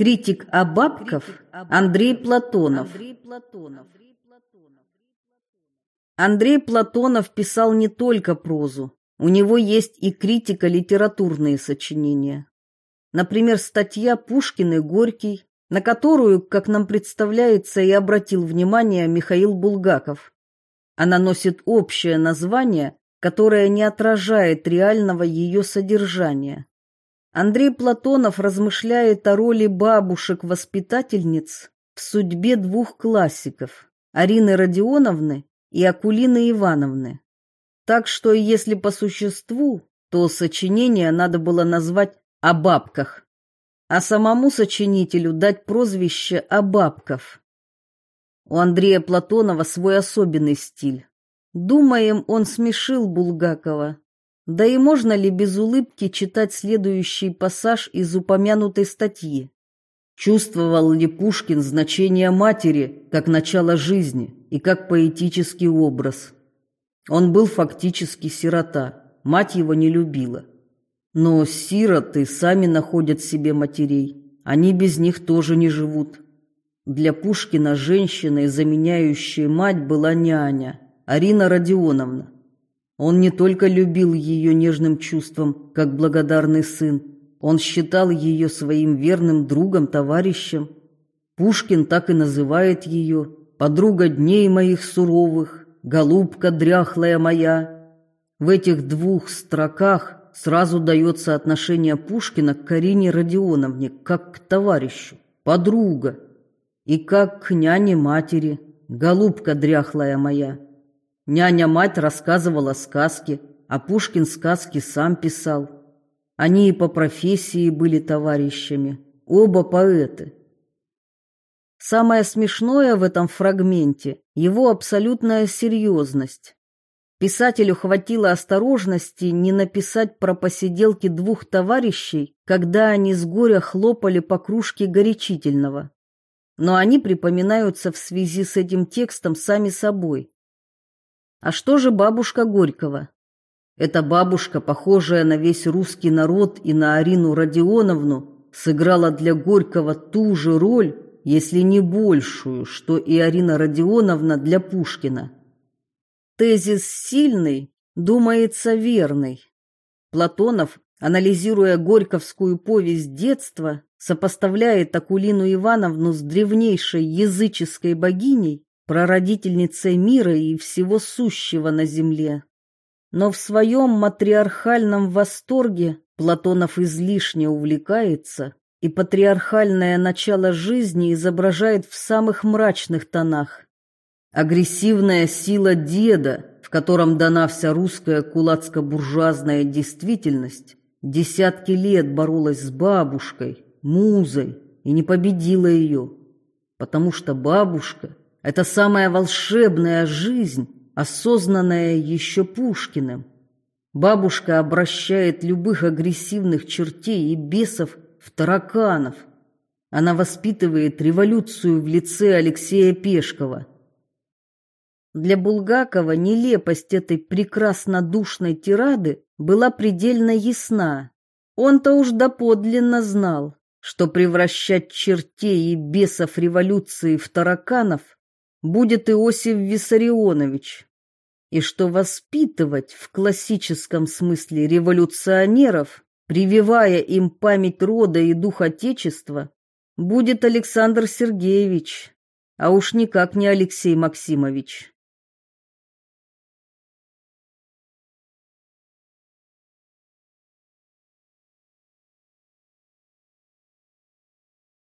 Критик Абабков Андрей Платонов. Андрей Платонов писал не только прозу, у него есть и критика литературные сочинения. Например, статья «Пушкин и Горький», на которую, как нам представляется, и обратил внимание Михаил Булгаков. Она носит общее название, которое не отражает реального ее содержания. Андрей Платонов размышляет о роли бабушек-воспитательниц в судьбе двух классиков – Арины Родионовны и Акулины Ивановны. Так что, если по существу, то сочинение надо было назвать «О бабках», а самому сочинителю дать прозвище «О бабков». У Андрея Платонова свой особенный стиль. Думаем, он смешил Булгакова, да и можно ли без улыбки читать следующий пассаж из упомянутой статьи? Чувствовал ли Пушкин значение матери как начало жизни и как поэтический образ? Он был фактически сирота, мать его не любила. Но сироты сами находят себе матерей, они без них тоже не живут. Для Пушкина женщиной, заменяющей мать, была няня, Арина Родионовна. Он не только любил ее нежным чувством, как благодарный сын, он считал ее своим верным другом, товарищем. Пушкин так и называет ее «подруга дней моих суровых, голубка дряхлая моя». В этих двух строках сразу дается отношение Пушкина к Карине Родионовне как к товарищу, подруга, и как к няне матери, голубка дряхлая моя. Няня-мать рассказывала сказки, а Пушкин сказки сам писал. Они и по профессии были товарищами, оба поэты. Самое смешное в этом фрагменте – его абсолютная серьезность. Писателю хватило осторожности не написать про посиделки двух товарищей, когда они с горя хлопали по кружке горячительного. Но они припоминаются в связи с этим текстом сами собой. А что же бабушка Горького? Эта бабушка, похожая на весь русский народ и на Арину Родионовну, сыграла для Горького ту же роль, если не большую, что и Арина Родионовна для Пушкина. Тезис сильный, думается верный. Платонов, анализируя горьковскую повесть детства, сопоставляет Акулину Ивановну с древнейшей языческой богиней прародительницей мира и всего сущего на земле. Но в своем матриархальном восторге Платонов излишне увлекается и патриархальное начало жизни изображает в самых мрачных тонах. Агрессивная сила деда, в котором дана вся русская кулацко-буржуазная действительность, десятки лет боролась с бабушкой, музой и не победила ее, потому что бабушка это самая волшебная жизнь, осознанная еще Пушкиным. Бабушка обращает любых агрессивных чертей и бесов в тараканов. Она воспитывает революцию в лице Алексея Пешкова. Для Булгакова нелепость этой прекрасно душной тирады была предельно ясна. Он-то уж доподлинно знал, что превращать чертей и бесов революции в тараканов будет Иосиф Виссарионович, и что воспитывать в классическом смысле революционеров, прививая им память рода и дух Отечества, будет Александр Сергеевич, а уж никак не Алексей Максимович.